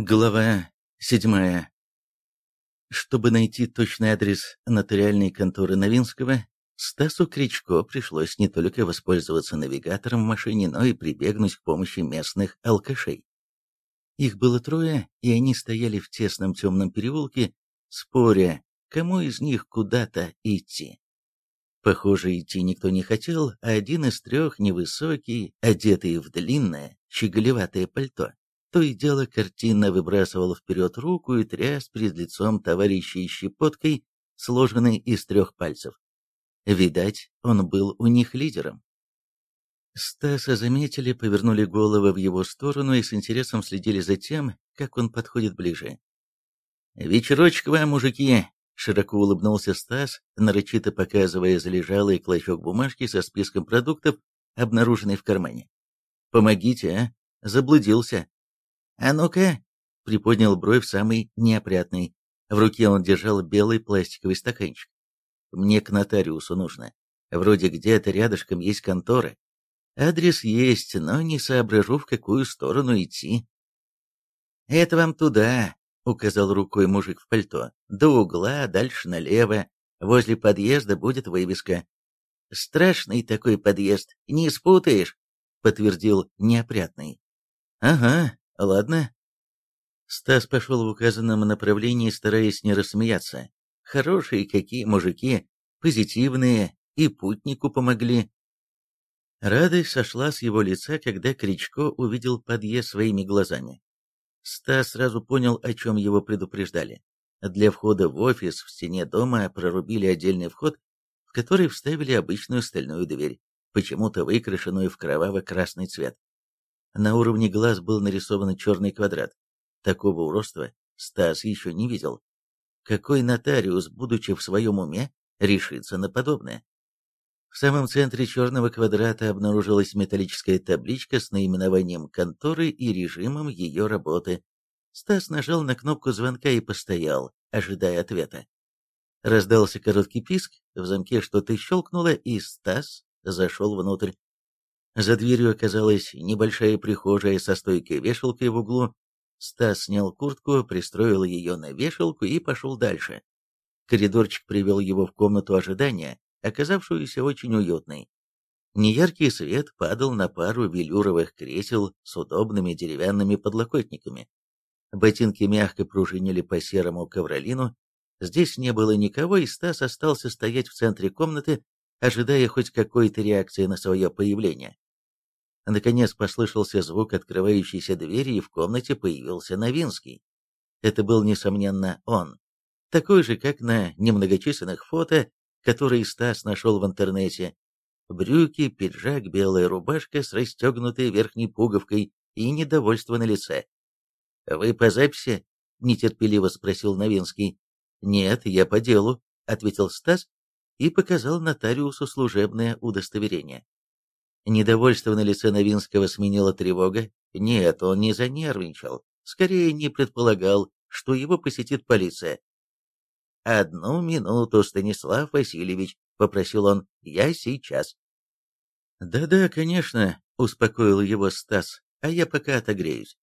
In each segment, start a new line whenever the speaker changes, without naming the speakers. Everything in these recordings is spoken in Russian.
Глава седьмая. Чтобы найти точный адрес нотариальной конторы Новинского, Стасу Кричко пришлось не только воспользоваться навигатором в машине, но и прибегнуть к помощи местных алкашей. Их было трое, и они стояли в тесном темном переулке, споря, кому из них куда-то идти. Похоже, идти никто не хотел, а один из трех, невысокий, одетый в длинное, щеголеватое пальто, то и дело картинно выбрасывал вперед руку и тряс перед лицом товарищей щепоткой, сложенной из трех пальцев. Видать, он был у них лидером. Стаса заметили, повернули головы в его сторону и с интересом следили за тем, как он подходит ближе. «Вечерочек вам, мужики!» — широко улыбнулся Стас, нарочито показывая залежалый клочок бумажки со списком продуктов, обнаруженный в кармане. «Помогите, а? Заблудился!» «А ну-ка!» — приподнял бровь самый неопрятный. В руке он держал белый пластиковый стаканчик. «Мне к нотариусу нужно. Вроде где-то рядышком есть контора. Адрес есть, но не соображу, в какую сторону идти». «Это вам туда», — указал рукой мужик в пальто. «До угла, дальше налево. Возле подъезда будет вывеска». «Страшный такой подъезд, не спутаешь», — подтвердил неопрятный. «Ага, Ладно. Стас пошел в указанном направлении, стараясь не рассмеяться. Хорошие какие мужики, позитивные, и путнику помогли. Радость сошла с его лица, когда Кричко увидел подъезд своими глазами. Стас сразу понял, о чем его предупреждали. Для входа в офис в стене дома прорубили отдельный вход, в который вставили обычную стальную дверь, почему-то выкрашенную в кроваво-красный цвет. На уровне глаз был нарисован черный квадрат. Такого уродства Стас еще не видел. Какой нотариус, будучи в своем уме, решится на подобное? В самом центре черного квадрата обнаружилась металлическая табличка с наименованием конторы и режимом ее работы. Стас нажал на кнопку звонка и постоял, ожидая ответа. Раздался короткий писк, в замке что-то щелкнуло, и Стас зашел внутрь. За дверью оказалась небольшая прихожая со стойкой вешалкой в углу. Стас снял куртку, пристроил ее на вешалку и пошел дальше. Коридорчик привел его в комнату ожидания, оказавшуюся очень уютной. Неяркий свет падал на пару велюровых кресел с удобными деревянными подлокотниками. Ботинки мягко пружинили по серому ковролину. Здесь не было никого, и Стас остался стоять в центре комнаты, ожидая хоть какой-то реакции на свое появление. Наконец послышался звук открывающейся двери, и в комнате появился Новинский. Это был, несомненно, он. Такой же, как на немногочисленных фото, которые Стас нашел в интернете. Брюки, пиджак, белая рубашка с расстегнутой верхней пуговкой и недовольство на лице. «Вы по записи?» — нетерпеливо спросил Новинский. «Нет, я по делу», — ответил Стас и показал нотариусу служебное удостоверение. Недовольство на лице Новинского сменила тревога. Нет, он не занервничал, скорее не предполагал, что его посетит полиция. «Одну минуту, Станислав Васильевич», — попросил он, — «я сейчас». «Да-да, конечно», — успокоил его Стас, — «а я пока отогреюсь».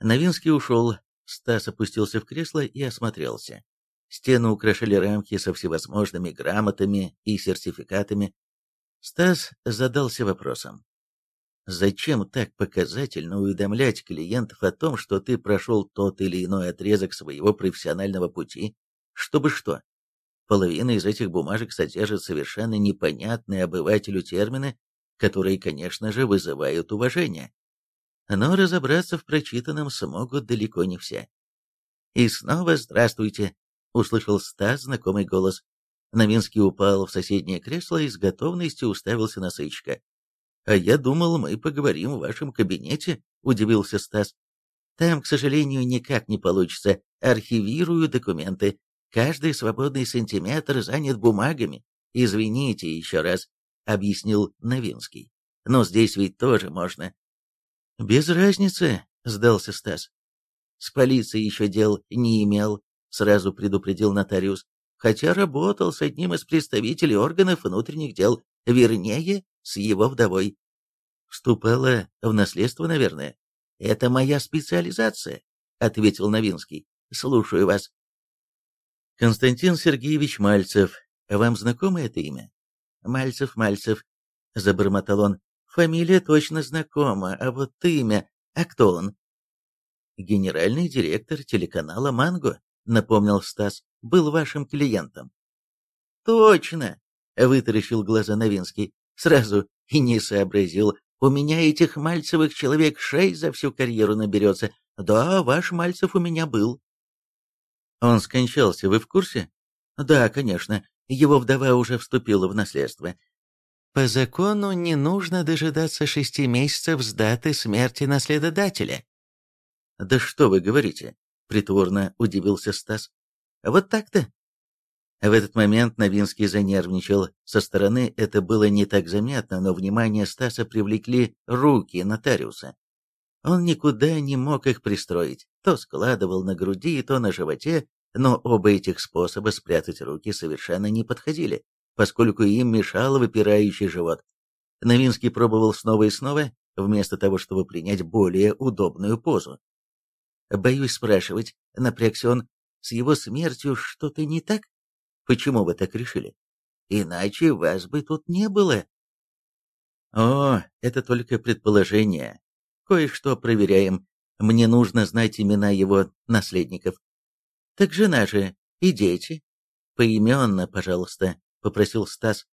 Новинский ушел, Стас опустился в кресло и осмотрелся. Стены украшали рамки со всевозможными грамотами и сертификатами, Стас задался вопросом. Зачем так показательно уведомлять клиентов о том, что ты прошел тот или иной отрезок своего профессионального пути? Чтобы что? Половина из этих бумажек содержит совершенно непонятные обывателю термины, которые, конечно же, вызывают уважение. Но разобраться в прочитанном смогут далеко не все. «И снова здравствуйте!» — услышал Стас знакомый голос. Новинский упал в соседнее кресло и с готовностью уставился на сыщика. «А я думал, мы поговорим в вашем кабинете», — удивился Стас. «Там, к сожалению, никак не получится. Архивирую документы. Каждый свободный сантиметр занят бумагами. Извините еще раз», — объяснил Новинский. «Но здесь ведь тоже можно». «Без разницы», — сдался Стас. «С полицией еще дел не имел», — сразу предупредил нотариус хотя работал с одним из представителей органов внутренних дел, вернее, с его вдовой. Вступала в наследство, наверное. Это моя специализация. — ответил Новинский. «Слушаю вас». «Константин Сергеевич Мальцев. Вам знакомо это имя?» «Мальцев, Мальцев», — забормотал он. «Фамилия точно знакома, а вот имя... А кто он?» «Генеральный директор телеканала «Манго», — напомнил Стас, — «был вашим клиентом». «Точно!» — вытаращил глаза Новинский. «Сразу и не сообразил. У меня этих Мальцевых человек шесть за всю карьеру наберется. Да, ваш Мальцев у меня был». «Он скончался, вы в курсе?» «Да, конечно. Его вдова уже вступила в наследство. По закону не нужно дожидаться шести месяцев с даты смерти наследодателя. «Да что вы говорите?» — притворно удивился Стас. «Вот так-то». В этот момент Новинский занервничал. Со стороны это было не так заметно, но внимание Стаса привлекли руки нотариуса. Он никуда не мог их пристроить, то складывал на груди, то на животе, но оба этих способа спрятать руки совершенно не подходили, поскольку им мешал выпирающий живот. Новинский пробовал снова и снова, вместо того, чтобы принять более удобную позу. Боюсь спрашивать, напрягся он, с его смертью что-то не так? Почему вы так решили? Иначе вас бы тут не было. О, это только предположение. Кое-что проверяем. Мне нужно знать имена его наследников. Так жена же и дети. Поименно, пожалуйста, попросил Стас.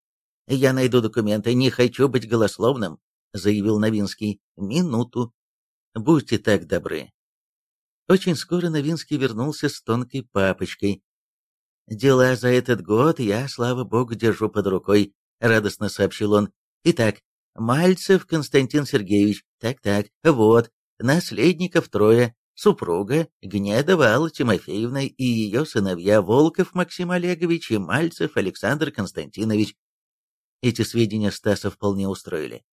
Я найду документы, не хочу быть голословным, заявил Новинский. Минуту. Будьте так добры. Очень скоро Новинский вернулся с тонкой папочкой. «Дела за этот год я, слава богу, держу под рукой», — радостно сообщил он. «Итак, Мальцев Константин Сергеевич, так-так, вот, наследников трое, супруга Гнедова Алла Тимофеевна и ее сыновья Волков Максим Олегович и Мальцев Александр Константинович. Эти сведения Стаса вполне устроили.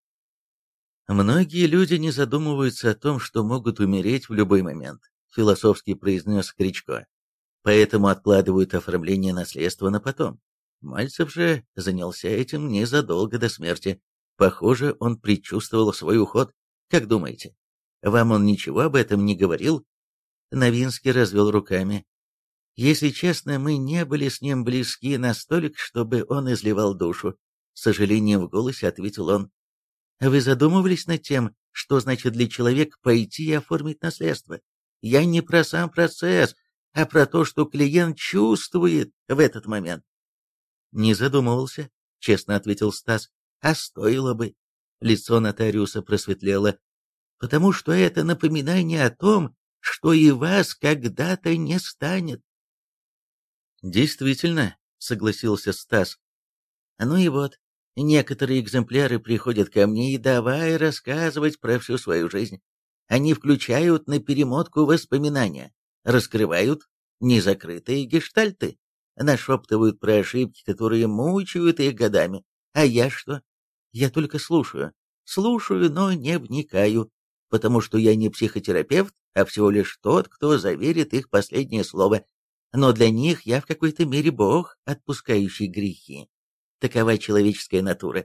Многие люди не задумываются о том, что могут умереть в любой момент философски произнес Кричко. Поэтому откладывают оформление наследства на потом. Мальцев же занялся этим незадолго до смерти. Похоже, он предчувствовал свой уход. Как думаете, вам он ничего об этом не говорил? Новинский развел руками. Если честно, мы не были с ним близки настолько, чтобы он изливал душу. С сожалением в голосе ответил он. Вы задумывались над тем, что значит для человека пойти и оформить наследство? Я не про сам процесс, а про то, что клиент чувствует в этот момент. Не задумывался, честно ответил Стас. А стоило бы. Лицо нотариуса просветлело. Потому что это напоминание о том, что и вас когда-то не станет. Действительно, согласился Стас. Ну и вот, некоторые экземпляры приходят ко мне и давай рассказывать про всю свою жизнь. Они включают на перемотку воспоминания, раскрывают незакрытые гештальты, нашептывают про ошибки, которые мучают их годами. А я что? Я только слушаю. Слушаю, но не вникаю, потому что я не психотерапевт, а всего лишь тот, кто заверит их последнее слово. Но для них я в какой-то мере бог, отпускающий грехи. Такова человеческая натура.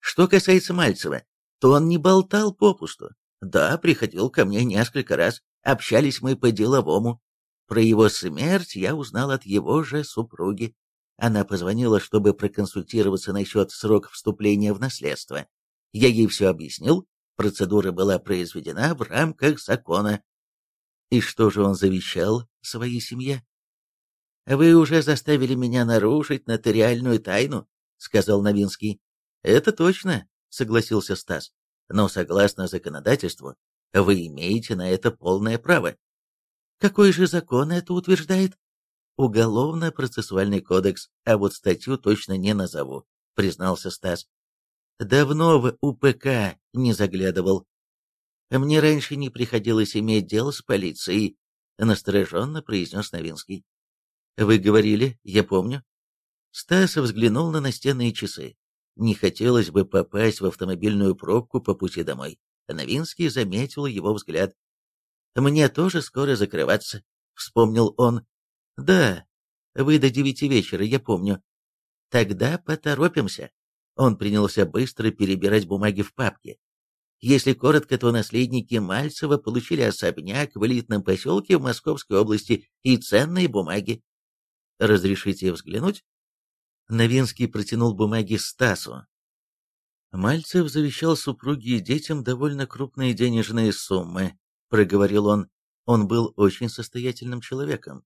Что касается Мальцева, то он не болтал попусту, да, приходил ко мне несколько раз. Общались мы по-деловому. Про его смерть я узнал от его же супруги. Она позвонила, чтобы проконсультироваться насчет срока вступления в наследство. Я ей все объяснил. Процедура была произведена в рамках закона. И что же он завещал своей семье? «Вы уже заставили меня нарушить нотариальную тайну», — сказал Новинский. «Это точно», — согласился Стас но согласно законодательству вы имеете на это полное право. Какой же закон это утверждает? Уголовно-процессуальный кодекс, а вот статью точно не назову, признался Стас. Давно в УПК не заглядывал. Мне раньше не приходилось иметь дело с полицией, настороженно произнес Новинский. Вы говорили, я помню. Стас взглянул на настенные часы. Не хотелось бы попасть в автомобильную пробку по пути домой. Новинский заметил его взгляд. «Мне тоже скоро закрываться», — вспомнил он. «Да, вы до девяти вечера, я помню». «Тогда поторопимся». Он принялся быстро перебирать бумаги в папке. Если коротко, то наследники Мальцева получили особняк в элитном поселке в Московской области и ценные бумаги. Разрешите взглянуть? Новинский протянул бумаги Стасу. Мальцев завещал супруге и детям довольно крупные денежные суммы, проговорил он. Он был очень состоятельным человеком.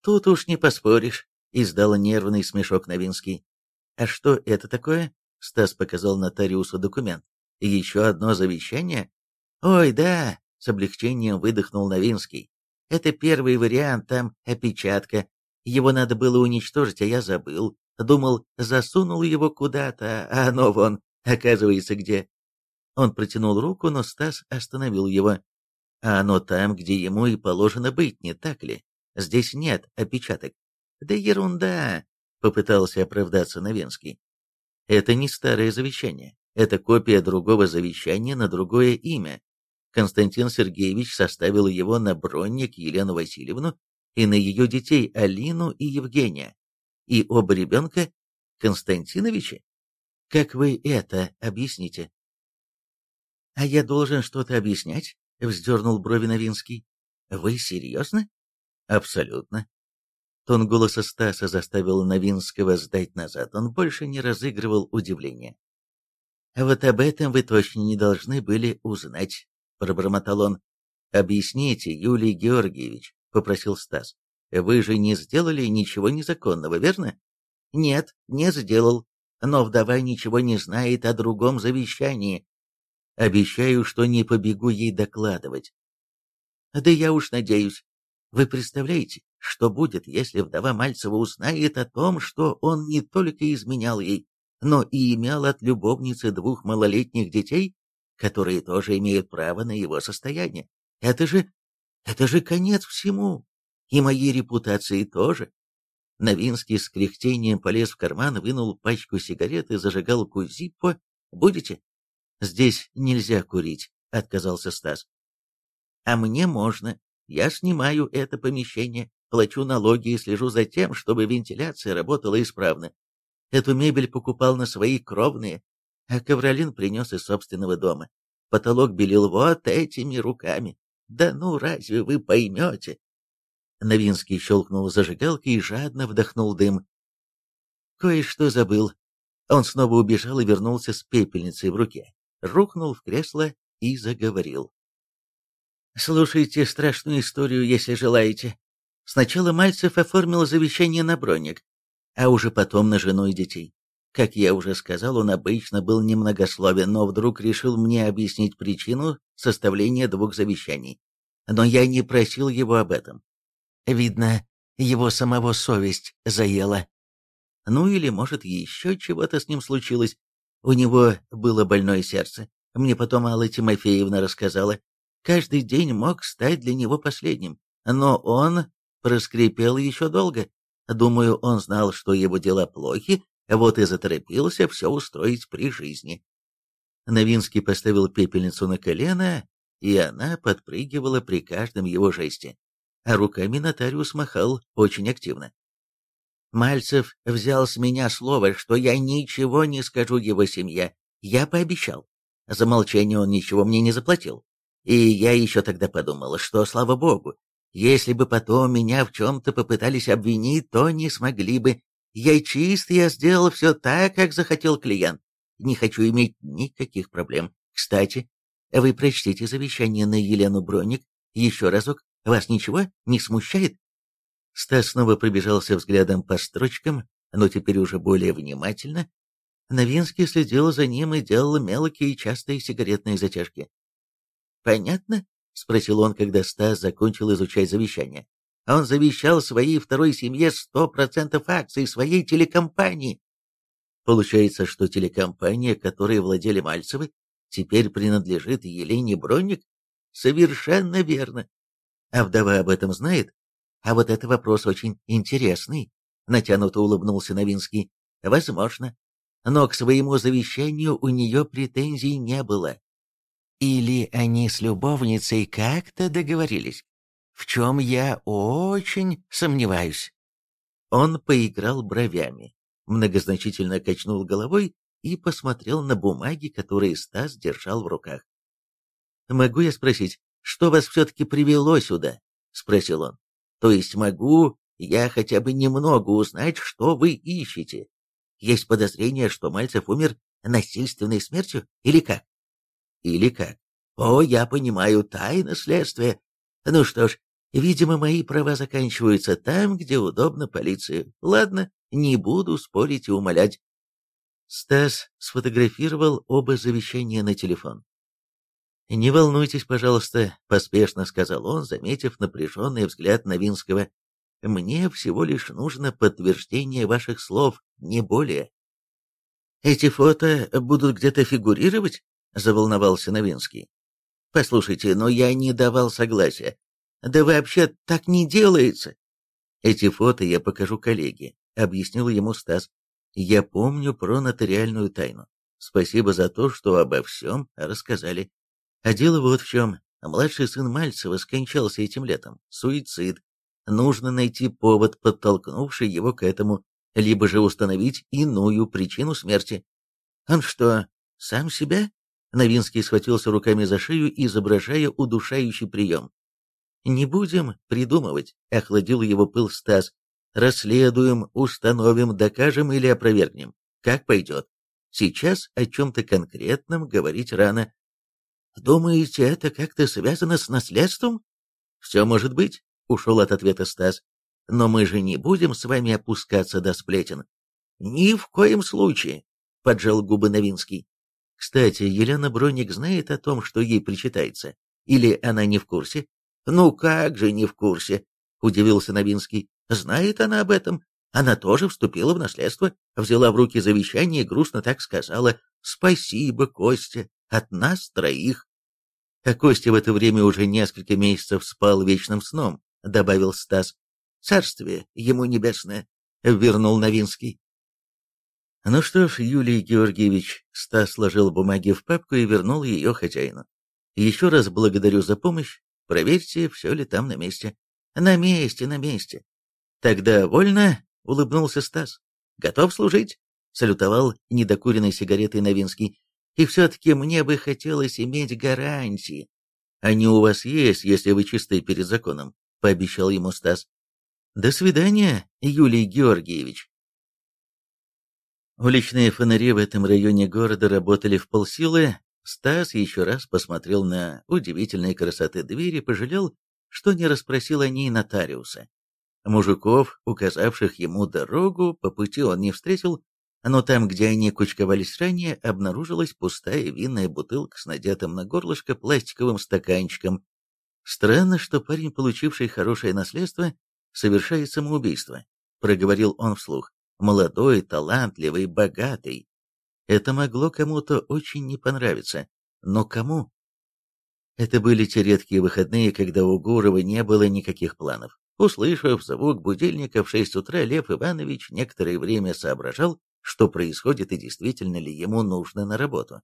Тут уж не поспоришь, издал нервный смешок Новинский. А что это такое? Стас показал нотариусу документ. Еще одно завещание? Ой, да, с облегчением выдохнул Новинский. Это первый вариант, там опечатка. Его надо было уничтожить, а я забыл. Думал, засунул его куда-то, а оно вон, оказывается, где. Он протянул руку, но Стас остановил его. А оно там, где ему и положено быть, не так ли? Здесь нет опечаток. Да ерунда, попытался оправдаться Новинский. Это не старое завещание. Это копия другого завещания на другое имя. Константин Сергеевич составил его на бронник Елену Васильевну и на ее детей Алину и Евгения. И оба ребенка Константиновича? Как вы это объясните? А я должен что-то объяснять? Вздернул брови Новинский. Вы серьезно? Абсолютно. Тон голоса Стаса заставил Новинского сдать назад. Он больше не разыгрывал удивления. «Вот об этом вы точно не должны были узнать», — пробормотал он. «Объясните, Юлий Георгиевич», — попросил Стас. «Вы же не сделали ничего незаконного, верно?» «Нет, не сделал. Но вдова ничего не знает о другом завещании. Обещаю, что не побегу ей докладывать». «Да я уж надеюсь. Вы представляете, что будет, если вдова Мальцева узнает о том, что он не только изменял ей, но и имел от любовницы двух малолетних детей, которые тоже имеют право на его состояние? Это же... это же конец всему. И моей репутации тоже. Новинский с кряхтением полез в карман, вынул пачку сигарет и зажигалку Зиппо. «Будете?» «Здесь нельзя курить», — отказался Стас. «А мне можно. Я снимаю это помещение плачу налоги и слежу за тем, чтобы вентиляция работала исправно. Эту мебель покупал на свои кровные, а ковролин принес из собственного дома. Потолок белил вот этими руками. Да ну, разве вы поймете? Новинский щелкнул зажигалкой и жадно вдохнул дым. Кое-что забыл. Он снова убежал и вернулся с пепельницей в руке. Рухнул в кресло и заговорил. «Слушайте страшную историю, если желаете. Сначала Мальцев оформил завещание на броник, а уже потом на жену и детей. Как я уже сказал, он обычно был немногословен, но вдруг решил мне объяснить причину составления двух завещаний. Но я не просил его об этом. Видно, его самого совесть заела. Ну или, может, еще чего-то с ним случилось. У него было больное сердце. Мне потом Алла Тимофеевна рассказала. Каждый день мог стать для него последним. Но он проскрипел еще долго. Думаю, он знал, что его дела плохи, вот и заторопился все устроить при жизни. Новинский поставил пепельницу на колено, и она подпрыгивала при каждом его жесте, а руками нотариус махал очень активно. Мальцев взял с меня слово, что я ничего не скажу его семье. Я пообещал. За молчание он ничего мне не заплатил. И я еще тогда подумал, что, слава богу, если бы потом меня в чем-то попытались обвинить, то не смогли бы. Я чист, я сделал все так, как захотел клиент. Не хочу иметь никаких проблем. Кстати, вы прочтите завещание на Елену Броник еще разок. Вас ничего не смущает? Стас снова пробежался взглядом по строчкам, но теперь уже более внимательно. Новинский следил за ним и делал мелкие частые сигаретные затяжки. «Понятно?» — спросил он, когда Стас закончил изучать завещание. Он завещал своей второй семье сто процентов акций своей телекомпании. Получается, что телекомпания, которой владели Мальцевы, теперь принадлежит Елене Бронник? Совершенно верно. А вдова об этом знает? А вот это вопрос очень интересный, натянуто улыбнулся Новинский. Возможно. Но к своему завещанию у нее претензий не было. Или они с любовницей как-то договорились, в чем я очень сомневаюсь. Он поиграл бровями, многозначительно качнул головой и посмотрел на бумаги, которые Стас держал в руках. «Могу я спросить, что вас все-таки привело сюда?» — спросил он. «То есть могу я хотя бы немного узнать, что вы ищете? Есть подозрение, что Мальцев умер насильственной смертью, или как?» «Или как? О, я понимаю, тайна следствия. Ну что ж, видимо, мои права заканчиваются там, где удобно полиции. Ладно, не буду спорить и умолять. Стас сфотографировал оба завещания на телефон. «Не волнуйтесь, пожалуйста», — поспешно сказал он, заметив напряженный взгляд Новинского. «Мне всего лишь нужно подтверждение ваших слов, не более». «Эти фото будут где-то фигурировать?» — заволновался Новинский. «Послушайте, но я не давал согласия. Да вообще так не делается!» «Эти фото я покажу коллеге», — объяснил ему Стас. «Я помню про нотариальную тайну. Спасибо за то, что обо всем рассказали. А дело вот в чем. Младший сын Мальцева скончался этим летом. Суицид. Нужно найти повод, подтолкнувший его к этому, либо же установить иную причину смерти. Он что, сам себя? Новинский схватился руками за шею, изображая удушающий прием. «Не будем придумывать», — охладил его пыл Стас. «Расследуем, установим, докажем или опровергнем. Как пойдет. Сейчас о чем-то конкретном говорить рано. Думаете, это как-то связано с наследством? Все может быть, ушел от ответа Стас. Но мы же не будем с вами опускаться до сплетен. Ни в коем случае, поджал губы Новинский. Кстати, Елена Броник знает о том, что ей причитается? Или она не в курсе? Ну как же не в курсе? Удивился Новинский. Знает она об этом. Она тоже вступила в наследство, взяла в руки завещание и грустно так сказала «Спасибо, Костя, от нас троих». А Костя в это время уже несколько месяцев спал вечным сном, добавил Стас. Царствие ему небесное, вернул Новинский. Ну что ж, Юлий Георгиевич, Стас сложил бумаги в папку и вернул ее хозяину. Еще раз благодарю за помощь. Проверьте, все ли там на месте. На месте, на месте. Тогда вольно, улыбнулся Стас. Готов служить? Салютовал недокуренной сигаретой Новинский. И все-таки мне бы хотелось иметь гарантии. Они у вас есть, если вы чисты перед законом, пообещал ему Стас. До свидания, Юлий Георгиевич. Уличные фонари в этом районе города работали в полсилы. Стас еще раз посмотрел на удивительные красоты двери и пожалел, что не расспросил о ней нотариуса. Мужиков, указавших ему дорогу, по пути он не встретил, но там, где они кучковались ранее, обнаружилась пустая винная бутылка с надетым на горлышко пластиковым стаканчиком. Странно, что парень, получивший хорошее наследство, совершает самоубийство, проговорил он вслух. Молодой, талантливый, богатый. Это могло кому-то очень не понравиться. Но кому? Это были те редкие выходные, когда у Гурова не было никаких планов. Услышав звук будильника в шесть утра, Лев Иванович некоторое время соображал, что происходит и действительно ли ему нужно на работу.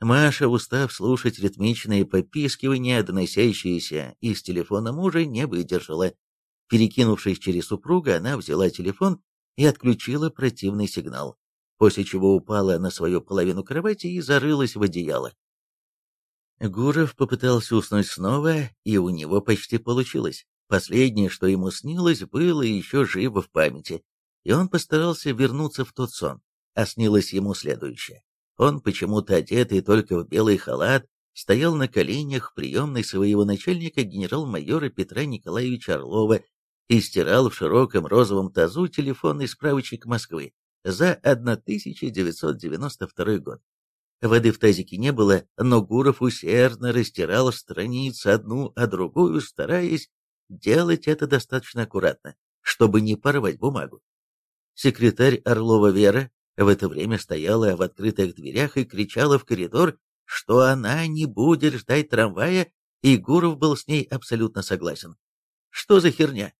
Маша, устав слушать ритмичные попискивания, доносящиеся из телефона мужа, не выдержала. Перекинувшись через супруга, она взяла телефон и отключила противный сигнал, после чего упала на свою половину кровати и зарылась в одеяло. Гуров попытался уснуть снова, и у него почти получилось. Последнее, что ему снилось, было еще живо в памяти и он постарался вернуться в тот сон, а снилось ему следующее. Он, почему-то одетый только в белый халат, стоял на коленях в приемной своего начальника генерал-майора Петра Николаевича Орлова и стирал в широком розовом тазу телефонный справочник Москвы за 1992 год. Воды в тазике не было, но Гуров усердно растирал страницы одну, а другую, стараясь делать это достаточно аккуратно, чтобы не порвать бумагу. Секретарь Орлова Вера в это время стояла в открытых дверях и кричала в коридор, что она не будет ждать трамвая, и Гуров был с ней абсолютно согласен. Что за херня?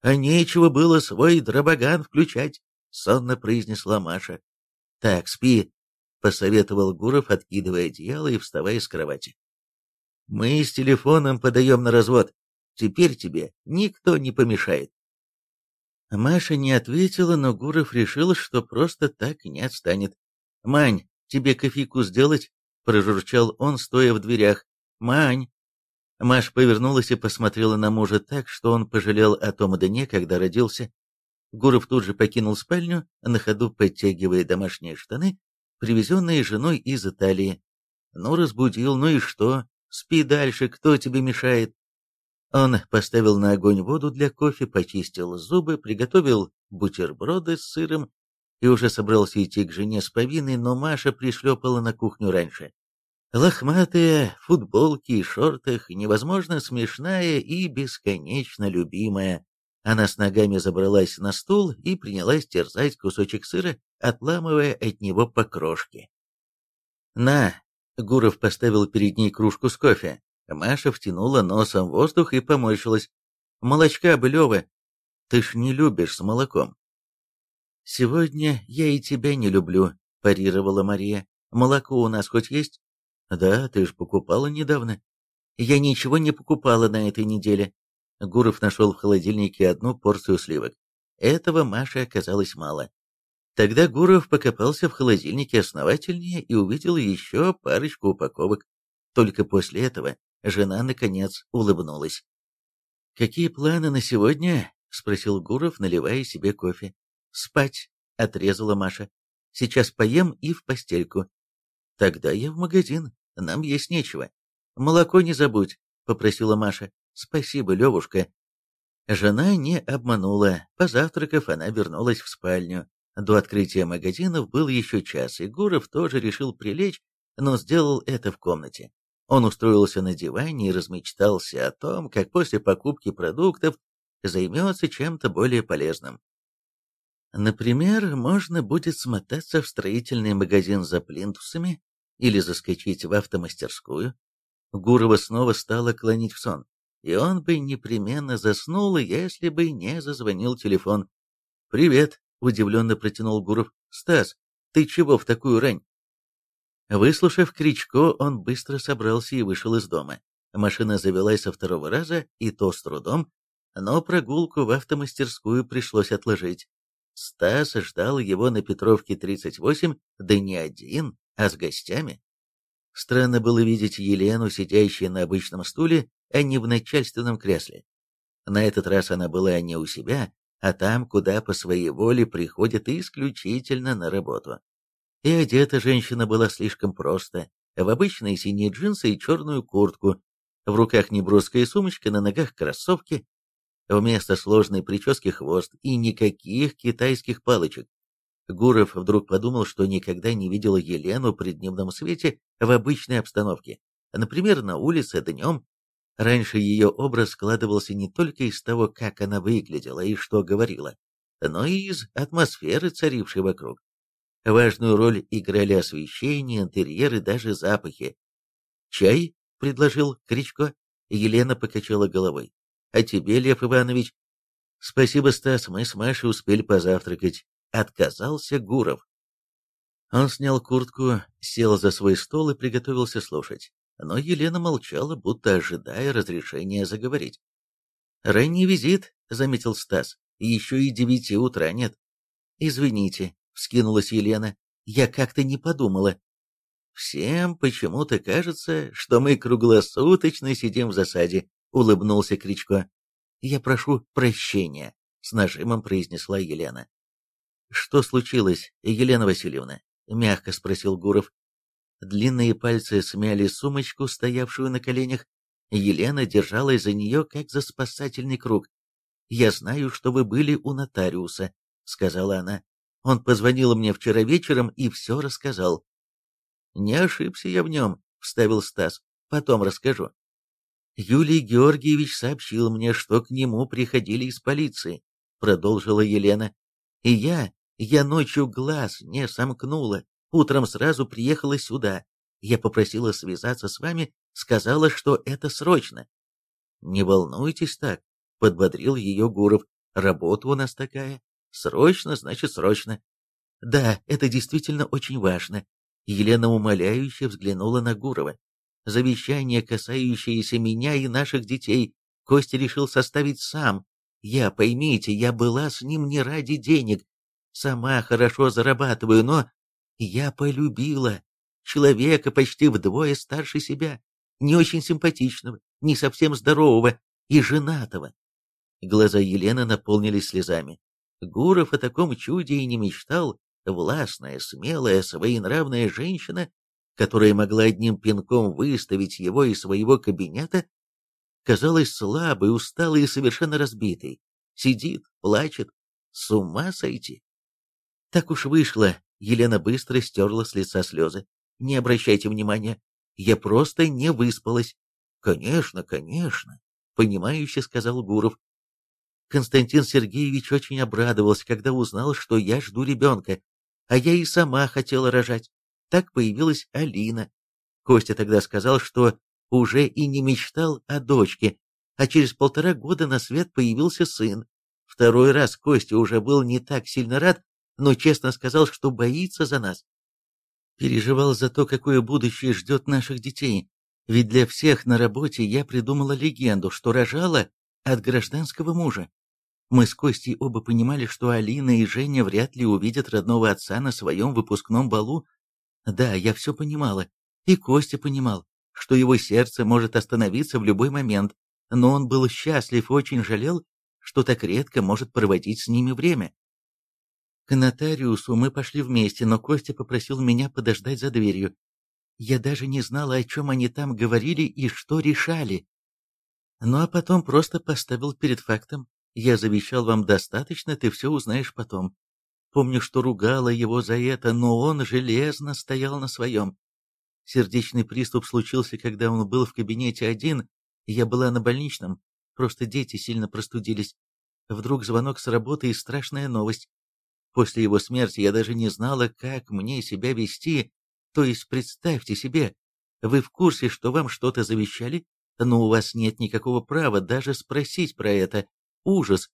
А нечего было свой дробоган включать, сонно произнесла Маша. Так, спи, посоветовал Гуров, откидывая одеяло и вставая с кровати. Мы с телефоном подаем на развод. Теперь тебе никто не помешает. Маша не ответила, но Гуров решил, что просто так не отстанет. «Мань, тебе кофейку сделать?» — прожурчал он, стоя в дверях. «Мань!» Маш повернулась и посмотрела на мужа так, что он пожалел о том дне, когда родился. Гуров тут же покинул спальню, на ходу подтягивая домашние штаны, привезенные женой из Италии. Ну, разбудил, ну и что? Спи дальше, кто тебе мешает? Он поставил на огонь воду для кофе, почистил зубы, приготовил бутерброды с сыром и уже собрался идти к жене с повинной, но Маша пришлепала на кухню раньше. Лохматая, футболки и шортах, невозможно смешная и бесконечно любимая. Она с ногами забралась на стул и принялась терзать кусочек сыра, отламывая от него по крошке. «На!» — Гуров поставил перед ней кружку с кофе. Маша втянула носом воздух и поморщилась. «Молочка бы, Лёва! Ты ж не любишь с молоком!» «Сегодня я и тебя не люблю», — парировала Мария. «Молоко у нас хоть есть?» «Да, ты ж покупала недавно». «Я ничего не покупала на этой неделе». Гуров нашел в холодильнике одну порцию сливок. Этого Маше оказалось мало. Тогда Гуров покопался в холодильнике основательнее и увидел еще парочку упаковок. Только после этого жена, наконец, улыбнулась. «Какие планы на сегодня?» — спросил Гуров, наливая себе кофе. «Спать», — отрезала Маша. «Сейчас поем и в постельку». «Тогда я в магазин. Нам есть нечего. Молоко не забудь, попросила Маша. Спасибо, Левушка. Жена не обманула. Позавтракав, она вернулась в спальню. До открытия магазинов был еще час, и Гуров тоже решил прилечь, но сделал это в комнате. Он устроился на диване и размечтался о том, как после покупки продуктов займется чем-то более полезным. Например, можно будет смотаться в строительный магазин за плинтусами или заскочить в автомастерскую, Гурова снова стала клонить в сон, и он бы непременно заснул, если бы не зазвонил телефон. «Привет», — удивленно протянул Гуров. «Стас, ты чего в такую рань?» Выслушав Кричко, он быстро собрался и вышел из дома. Машина завелась со второго раза, и то с трудом, но прогулку в автомастерскую пришлось отложить. Стас ждал его на Петровке 38, да не один, а с гостями. Странно было видеть Елену, сидящей на обычном стуле, а не в начальственном кресле. На этот раз она была не у себя, а там, куда по своей воле приходят исключительно на работу. И одета женщина была слишком просто, в обычные синие джинсы и черную куртку, в руках неброская сумочка, на ногах кроссовки, вместо сложной прически хвост и никаких китайских палочек. Гуров вдруг подумал, что никогда не видел Елену при дневном свете в обычной обстановке, например, на улице днем. Раньше ее образ складывался не только из того, как она выглядела и что говорила, но и из атмосферы, царившей вокруг. Важную роль играли освещение, интерьеры, даже запахи. «Чай?» — предложил Кричко. Елена покачала головой. «А тебе, Лев Иванович?» «Спасибо, Стас, мы с Машей успели позавтракать отказался Гуров. Он снял куртку, сел за свой стол и приготовился слушать. Но Елена молчала, будто ожидая разрешения заговорить. «Ранний визит», — заметил Стас, — «еще и девяти утра нет». «Извините», — вскинулась Елена, — «я как-то не подумала». «Всем почему-то кажется, что мы круглосуточно сидим в засаде», — улыбнулся Кричко. «Я прошу прощения», — с нажимом произнесла Елена. «Что случилось, Елена Васильевна?» — мягко спросил Гуров. Длинные пальцы смяли сумочку, стоявшую на коленях. Елена держалась за нее, как за спасательный круг. «Я знаю, что вы были у нотариуса», — сказала она. «Он позвонил мне вчера вечером и все рассказал». «Не ошибся я в нем», — вставил Стас. «Потом расскажу». «Юлий Георгиевич сообщил мне, что к нему приходили из полиции», — продолжила Елена. «И я я ночью глаз не сомкнула, утром сразу приехала сюда. Я попросила связаться с вами, сказала, что это срочно. Не волнуйтесь так, подбодрил ее Гуров. Работа у нас такая. Срочно, значит срочно. Да, это действительно очень важно. Елена умоляюще взглянула на Гурова. Завещание, касающееся меня и наших детей, Костя решил составить сам. Я, поймите, я была с ним не ради денег, Сама хорошо зарабатываю, но Я полюбила человека почти вдвое старше себя, не очень симпатичного, не совсем здорового и женатого. Глаза Елены наполнились слезами. Гуров о таком чуде и не мечтал. Властная, смелая, своенравная женщина, которая могла одним пинком выставить его из своего кабинета, казалась слабой, усталой и совершенно разбитой. Сидит, плачет. С ума сойти. Так уж вышло. Елена быстро стерла с лица слезы. Не обращайте внимания. Я просто не выспалась. Конечно, конечно, понимающе сказал Гуров. Константин Сергеевич очень обрадовался, когда узнал, что я жду ребенка, а я и сама хотела рожать. Так появилась Алина. Костя тогда сказал, что уже и не мечтал о дочке, а через полтора года на свет появился сын. Второй раз Костя уже был не так сильно рад, но честно сказал, что боится за нас. Переживал за то, какое будущее ждет наших детей. Ведь для всех на работе я придумала легенду, что рожала от гражданского мужа. Мы с Костей оба понимали, что Алина и Женя вряд ли увидят родного отца на своем выпускном балу. Да, я все понимала. И Костя понимал, что его сердце может остановиться в любой момент, но он был счастлив и очень жалел, что так редко может проводить с ними время. К нотариусу мы пошли вместе, но Костя попросил меня подождать за дверью. Я даже не знала, о чем они там говорили и что решали. Ну а потом просто поставил перед фактом, я завещал вам достаточно, ты все узнаешь потом. Помню, что ругала его за это, но он железно стоял на своем. Сердечный приступ случился, когда он был в кабинете один, я была на больничном, просто дети сильно простудились. Вдруг звонок с работы и страшная новость. После его смерти я даже не знала, как мне себя вести, то есть представьте себе, вы в курсе, что вам что-то завещали, но у вас нет никакого права даже спросить про это, ужас.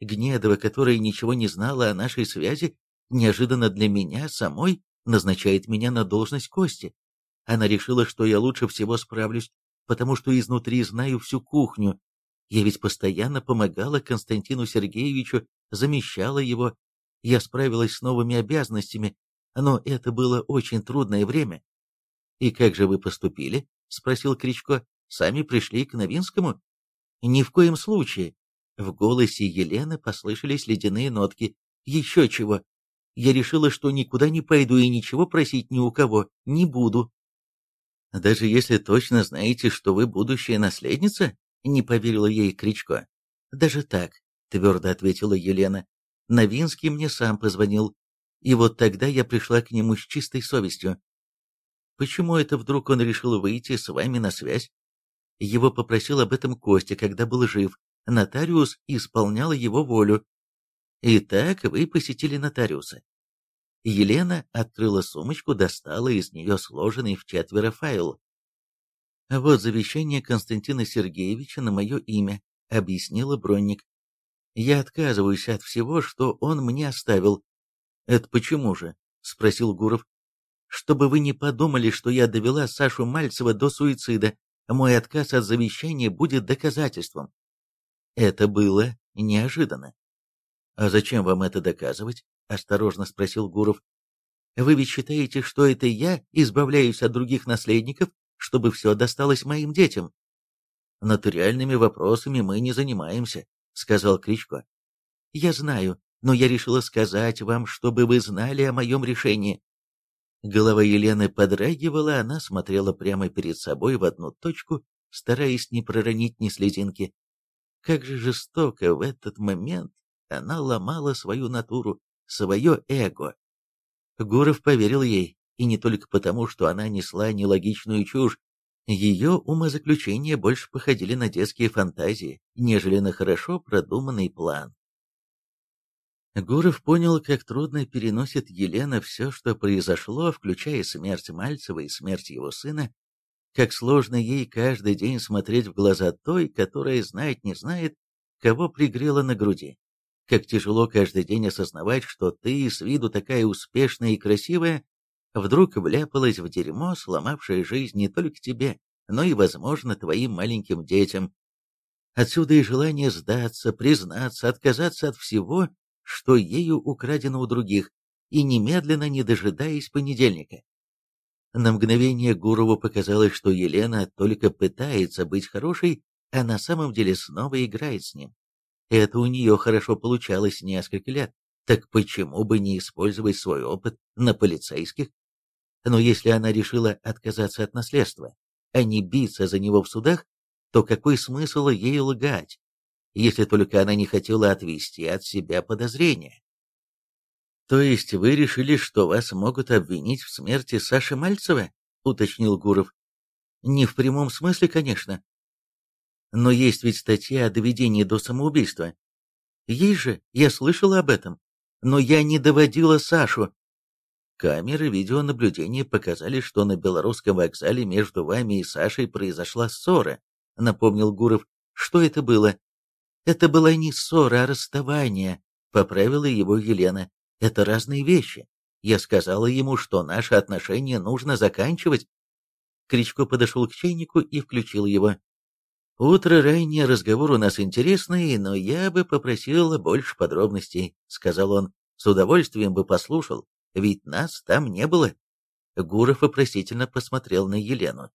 Гнедова, которая ничего не знала о нашей связи, неожиданно для меня самой назначает меня на должность Кости. Она решила, что я лучше всего справлюсь, потому что изнутри знаю всю кухню. Я ведь постоянно помогала Константину Сергеевичу, замещала его. Я справилась с новыми обязанностями, но это было очень трудное время. «И как же вы поступили?» — спросил Кричко. «Сами пришли к Новинскому?» «Ни в коем случае. В голосе Елены послышались ледяные нотки. «Еще чего! Я решила, что никуда не пойду и ничего просить ни у кого не буду». «Даже если точно знаете, что вы будущая наследница?» — не поверила ей Кричко. «Даже так», — твердо ответила Елена. «Новинский мне сам позвонил, и вот тогда я пришла к нему с чистой совестью. Почему это вдруг он решил выйти с вами на связь? Его попросил об этом Костя, когда был жив, нотариус исполнял его волю. Итак, вы посетили нотариуса. Елена открыла сумочку, достала из нее сложенный в четверо файл. «Вот завещание Константина Сергеевича на мое имя», — объяснила Бронник. «Я отказываюсь от всего, что он мне оставил». «Это почему же?» — спросил Гуров. «Чтобы вы не подумали, что я довела Сашу Мальцева до суицида. Мой отказ от завещания будет доказательством. Это было неожиданно. «А зачем вам это доказывать?» — осторожно спросил Гуров. «Вы ведь считаете, что это я избавляюсь от других наследников, чтобы все досталось моим детям?» «Нотариальными вопросами мы не занимаемся», — сказал Кричко. «Я знаю, но я решила сказать вам, чтобы вы знали о моем решении». Голова Елены подрагивала, она смотрела прямо перед собой в одну точку, стараясь не проронить ни слезинки. Как же жестоко в этот момент она ломала свою натуру, свое эго. Гуров поверил ей, и не только потому, что она несла нелогичную чушь, ее умозаключения больше походили на детские фантазии, нежели на хорошо продуманный план. Гуров понял, как трудно переносит Елена все, что произошло, включая смерть Мальцева и смерть его сына, как сложно ей каждый день смотреть в глаза той, которая знает не знает, кого пригрела на груди. Как тяжело каждый день осознавать, что ты, с виду такая успешная и красивая, вдруг вляпалась в дерьмо, сломавшее жизнь не только тебе, но и, возможно, твоим маленьким детям. Отсюда и желание сдаться, признаться, отказаться от всего, что ею украдено у других, и немедленно, не дожидаясь понедельника. На мгновение Гурову показалось, что Елена только пытается быть хорошей, а на самом деле снова играет с ним. Это у нее хорошо получалось несколько лет. Так почему бы не использовать свой опыт на полицейских? Но если она решила отказаться от наследства, а не биться за него в судах, то какой смысл ей лгать, если только она не хотела отвести от себя подозрения? То есть вы решили, что вас могут обвинить в смерти Саши Мальцева? уточнил Гуров. Не в прямом смысле, конечно. Но есть ведь статья о доведении до самоубийства. Есть же, я слышала об этом. Но я не доводила Сашу. Камеры видеонаблюдения показали, что на белорусском вокзале между вами и Сашей произошла ссора, напомнил Гуров. Что это было? Это была не ссора, а расставание, поправила его Елена. Это разные вещи. Я сказала ему, что наши отношения нужно заканчивать. Кричко подошел к чайнику и включил его. «Утро ранее, разговор у нас интересный, но я бы попросил больше подробностей», — сказал он. «С удовольствием бы послушал, ведь нас там не было». Гуров вопросительно посмотрел на Елену.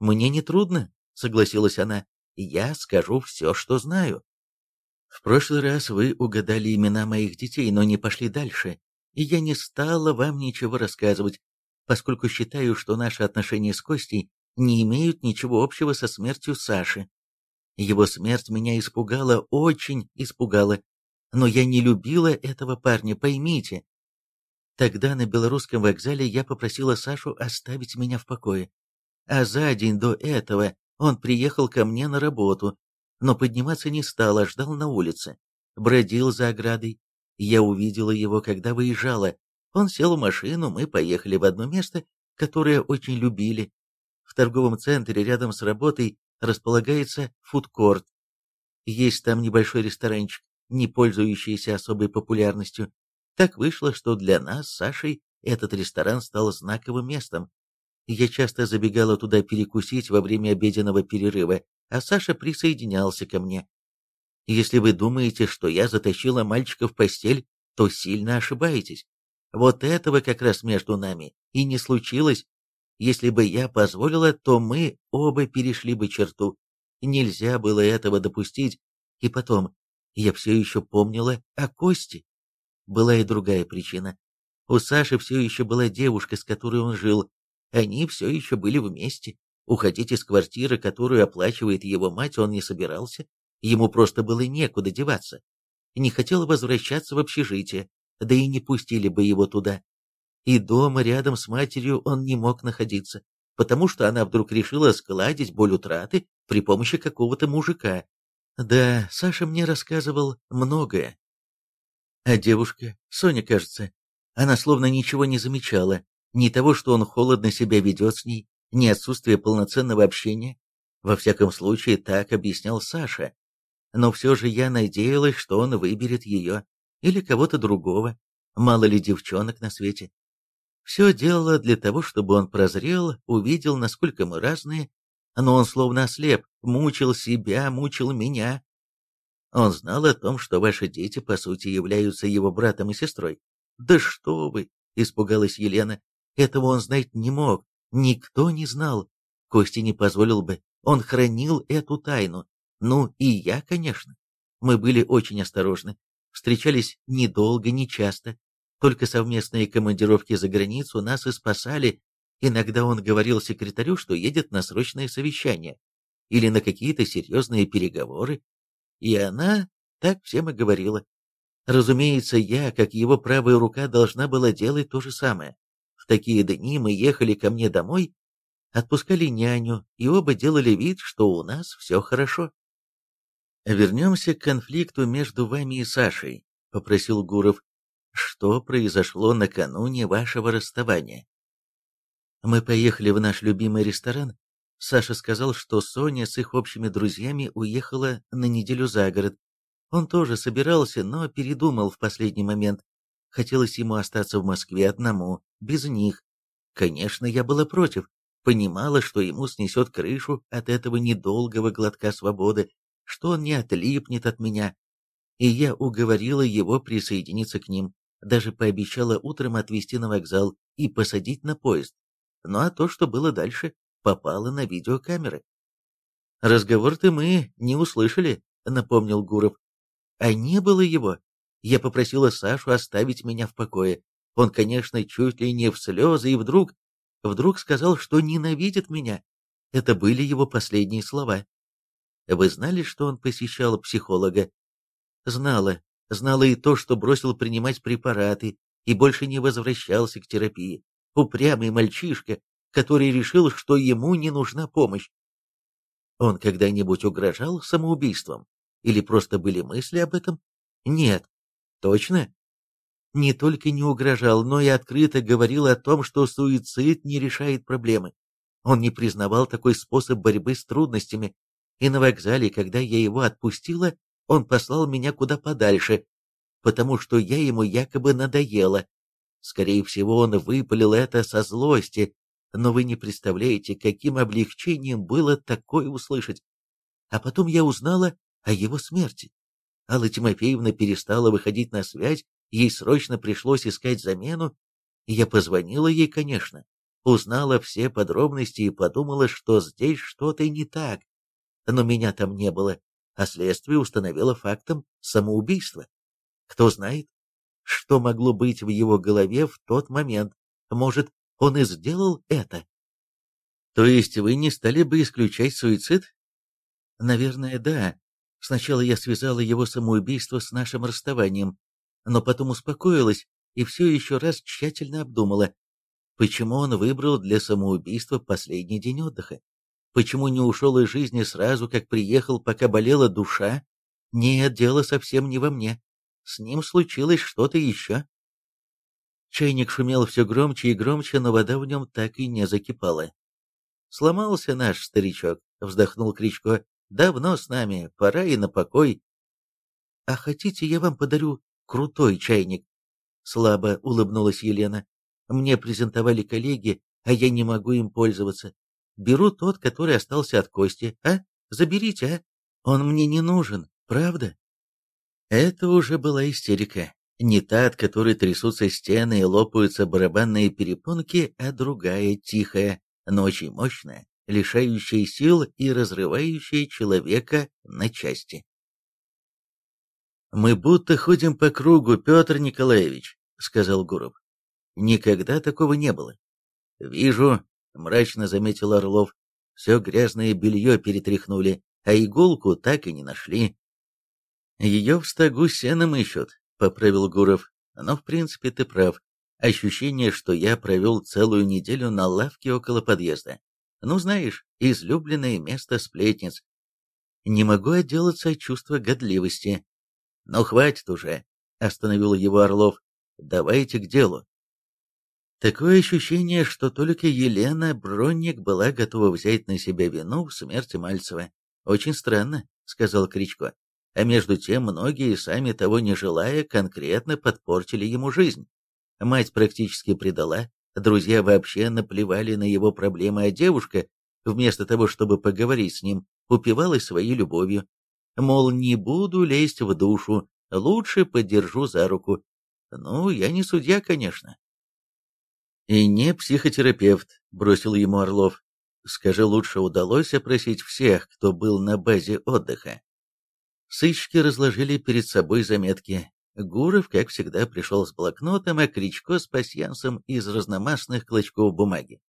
«Мне не трудно», — согласилась она. «Я скажу все, что знаю». «В прошлый раз вы угадали имена моих детей, но не пошли дальше, и я не стала вам ничего рассказывать, поскольку считаю, что наши отношения с Костей не имеют ничего общего со смертью Саши. Его смерть меня испугала, очень испугала, но я не любила этого парня, поймите. Тогда на белорусском вокзале я попросила Сашу оставить меня в покое. А за день до этого он приехал ко мне на работу, но подниматься не стал, а ждал на улице. Бродил за оградой. Я увидела его, когда выезжала. Он сел в машину, мы поехали в одно место, которое очень любили. В торговом центре рядом с работой располагается фудкорт. Есть там небольшой ресторанчик, не пользующийся особой популярностью. Так вышло, что для нас Сашей этот ресторан стал знаковым местом. Я часто забегала туда перекусить во время обеденного перерыва, а Саша присоединялся ко мне. Если вы думаете, что я затащила мальчика в постель, то сильно ошибаетесь. Вот этого как раз между нами и не случилось, если бы я позволила, то мы оба перешли бы черту. Нельзя было этого допустить. И потом, я все еще помнила о Косте. Была и другая причина. У Саши все еще была девушка, с которой он жил. Они все еще были вместе. Уходить из квартиры, которую оплачивает его мать, он не собирался. Ему просто было некуда деваться. Не хотел возвращаться в общежитие, да и не пустили бы его туда и дома рядом с матерью он не мог находиться, потому что она вдруг решила складить боль утраты при помощи какого-то мужика. Да, Саша мне рассказывал многое. А девушка, Соня, кажется, она словно ничего не замечала, ни того, что он холодно себя ведет с ней, ни отсутствия полноценного общения. Во всяком случае, так объяснял Саша. Но все же я надеялась, что он выберет ее или кого-то другого. Мало ли девчонок на свете. Все делала для того, чтобы он прозрел, увидел, насколько мы разные, но он словно ослеп, мучил себя, мучил меня. Он знал о том, что ваши дети, по сути, являются его братом и сестрой. «Да что вы!» — испугалась Елена. «Этого он знать не мог, никто не знал. Кости не позволил бы, он хранил эту тайну. Ну, и я, конечно. Мы были очень осторожны, встречались недолго, нечасто, только совместные командировки за границу нас и спасали. Иногда он говорил секретарю, что едет на срочное совещание или на какие-то серьезные переговоры. И она так всем и говорила. Разумеется, я, как его правая рука, должна была делать то же самое. В такие дни мы ехали ко мне домой, отпускали няню, и оба делали вид, что у нас все хорошо. «Вернемся к конфликту между вами и Сашей», — попросил Гуров что произошло накануне вашего расставания. Мы поехали в наш любимый ресторан. Саша сказал, что Соня с их общими друзьями уехала на неделю за город. Он тоже собирался, но передумал в последний момент. Хотелось ему остаться в Москве одному, без них. Конечно, я была против. Понимала, что ему снесет крышу от этого недолгого глотка свободы, что он не отлипнет от меня. И я уговорила его присоединиться к ним даже пообещала утром отвезти на вокзал и посадить на поезд. Ну а то, что было дальше, попало на видеокамеры. «Разговор-то мы не услышали», — напомнил Гуров. «А не было его. Я попросила Сашу оставить меня в покое. Он, конечно, чуть ли не в слезы, и вдруг... Вдруг сказал, что ненавидит меня. Это были его последние слова. Вы знали, что он посещал психолога? Знала. Знала и то, что бросил принимать препараты и больше не возвращался к терапии. Упрямый мальчишка, который решил, что ему не нужна помощь. Он когда-нибудь угрожал самоубийством? Или просто были мысли об этом? Нет. Точно? Не только не угрожал, но и открыто говорил о том, что суицид не решает проблемы. Он не признавал такой способ борьбы с трудностями, и на вокзале, когда я его отпустила, он послал меня куда подальше, потому что я ему якобы надоела. Скорее всего, он выпалил это со злости, но вы не представляете, каким облегчением было такое услышать. А потом я узнала о его смерти. Алла Тимофеевна перестала выходить на связь, ей срочно пришлось искать замену, и я позвонила ей, конечно, узнала все подробности и подумала, что здесь что-то не так. Но меня там не было, а следствие установило фактом самоубийства. Кто знает, что могло быть в его голове в тот момент. Может, он и сделал это? То есть вы не стали бы исключать суицид? Наверное, да. Сначала я связала его самоубийство с нашим расставанием, но потом успокоилась и все еще раз тщательно обдумала, почему он выбрал для самоубийства последний день отдыха. Почему не ушел из жизни сразу, как приехал, пока болела душа? Нет, дело совсем не во мне. С ним случилось что-то еще. Чайник шумел все громче и громче, но вода в нем так и не закипала. «Сломался наш старичок», — вздохнул Кричко. «Давно с нами, пора и на покой». «А хотите, я вам подарю крутой чайник?» Слабо улыбнулась Елена. «Мне презентовали коллеги, а я не могу им пользоваться. Беру тот, который остался от Кости. А? Заберите, а? Он мне не нужен, правда?» Это уже была истерика. Не та, от которой трясутся стены и лопаются барабанные перепонки, а другая, тихая, но очень мощная, лишающая сил и разрывающая человека на части. «Мы будто ходим по кругу, Петр Николаевич», — сказал Гуров. «Никогда такого не было». «Вижу», — мрачно заметил Орлов, — «все грязное белье перетряхнули, а иголку так и не нашли». «Ее в стогу сеном ищут», — поправил Гуров. «Но в принципе ты прав. Ощущение, что я провел целую неделю на лавке около подъезда. Ну, знаешь, излюбленное место сплетниц. Не могу отделаться от чувства годливости. «Ну, хватит уже», — остановил его Орлов. «Давайте к делу». Такое ощущение, что только Елена Бронник была готова взять на себя вину в смерти Мальцева. «Очень странно», — сказал Кричко. А между тем многие, сами того не желая, конкретно подпортили ему жизнь. Мать практически предала, друзья вообще наплевали на его проблемы, а девушка, вместо того, чтобы поговорить с ним, упивалась своей любовью. Мол, не буду лезть в душу, лучше подержу за руку. Ну, я не судья, конечно. И не психотерапевт, бросил ему Орлов. Скажи, лучше удалось опросить всех, кто был на базе отдыха? Сыщики разложили перед собой заметки. Гуров, как всегда, пришел с блокнотом, а Кричко с пасьянсом из разномастных клочков бумаги.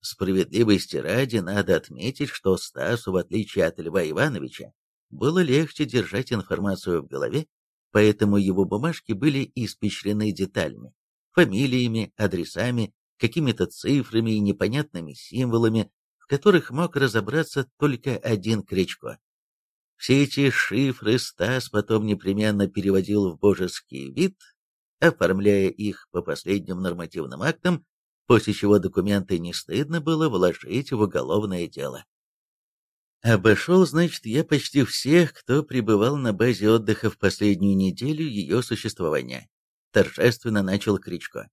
Справедливости ради надо отметить, что Стасу, в отличие от Льва Ивановича, было легче держать информацию в голове, поэтому его бумажки были испещрены деталями, фамилиями, адресами, какими-то цифрами и непонятными символами, в которых мог разобраться только один Кричко. Все эти шифры Стас потом непременно переводил в божеский вид, оформляя их по последним нормативным актам, после чего документы не стыдно было вложить в уголовное дело. Обошел, значит, я почти всех, кто пребывал на базе отдыха в последнюю неделю ее существования. Торжественно начал Кричко.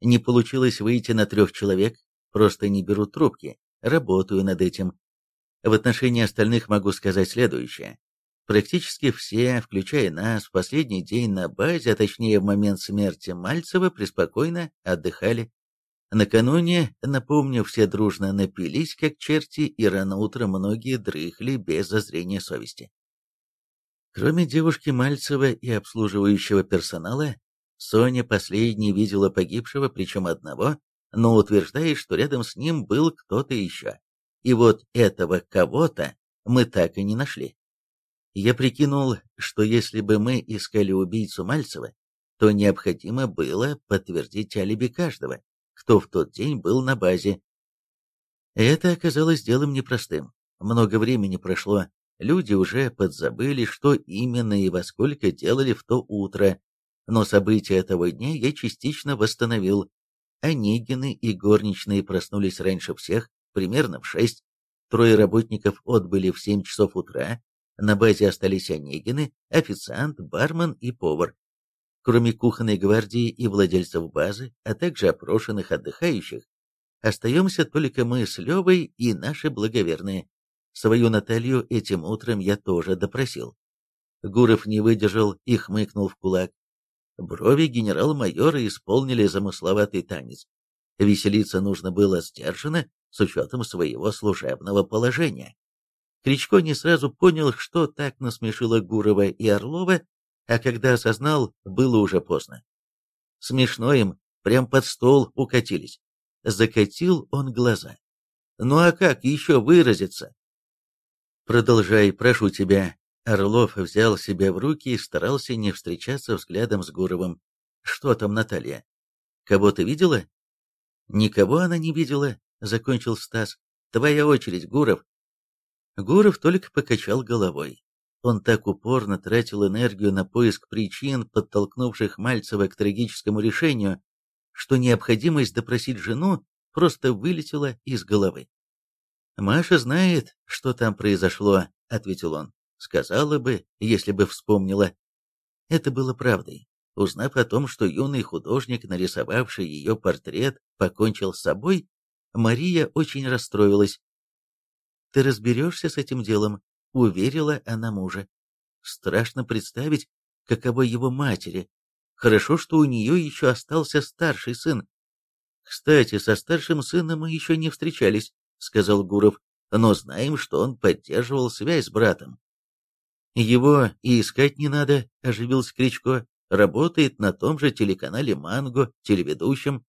Не получилось выйти на трех человек, просто не берут трубки, работаю над этим. В отношении остальных могу сказать следующее. Практически все, включая нас, в последний день на базе, а точнее в момент смерти Мальцева, преспокойно отдыхали. Накануне, напомню, все дружно напились, как черти, и рано утром многие дрыхли без зазрения совести. Кроме девушки Мальцева и обслуживающего персонала, Соня последней видела погибшего, причем одного, но утверждает, что рядом с ним был кто-то еще. И вот этого кого-то мы так и не нашли. Я прикинул, что если бы мы искали убийцу Мальцева, то необходимо было подтвердить алиби каждого, кто в тот день был на базе. Это оказалось делом непростым. Много времени прошло, люди уже подзабыли, что именно и во сколько делали в то утро, но события этого дня я частично восстановил. Онегины и горничные проснулись раньше всех, примерно в шесть. Трое работников отбыли в семь часов утра, на базе остались Онегины, официант, бармен и повар. Кроме кухонной гвардии и владельцев базы, а также опрошенных отдыхающих, остаемся только мы с Левой и наши благоверные. Свою Наталью этим утром я тоже допросил. Гуров не выдержал и хмыкнул в кулак. Брови генерал-майора исполнили замысловатый танец. Веселиться нужно было сдержанно, с учетом своего служебного положения. Кричко не сразу понял, что так насмешило Гурова и Орлова, а когда осознал, было уже поздно. Смешно им, прям под стол укатились. Закатил он глаза. Ну а как еще выразиться? Продолжай, прошу тебя. Орлов взял себя в руки и старался не встречаться взглядом с Гуровым. Что там, Наталья? Кого ты видела? Никого она не видела, закончил Стас. Твоя очередь, Гуров. Гуров только покачал головой. Он так упорно тратил энергию на поиск причин, подтолкнувших Мальцева к трагическому решению, что необходимость допросить жену просто вылетела из головы. «Маша знает, что там произошло», — ответил он. «Сказала бы, если бы вспомнила». Это было правдой. Узнав о том, что юный художник, нарисовавший ее портрет, покончил с собой, Мария очень расстроилась. «Ты разберешься с этим делом?» — уверила она мужа. Страшно представить, каково его матери. Хорошо, что у нее еще остался старший сын. «Кстати, со старшим сыном мы еще не встречались», — сказал Гуров, «но знаем, что он поддерживал связь с братом». «Его и искать не надо», — оживился Кричко. «Работает на том же телеканале «Манго», телеведущим.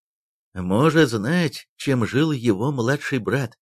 Может знать, чем жил его младший брат.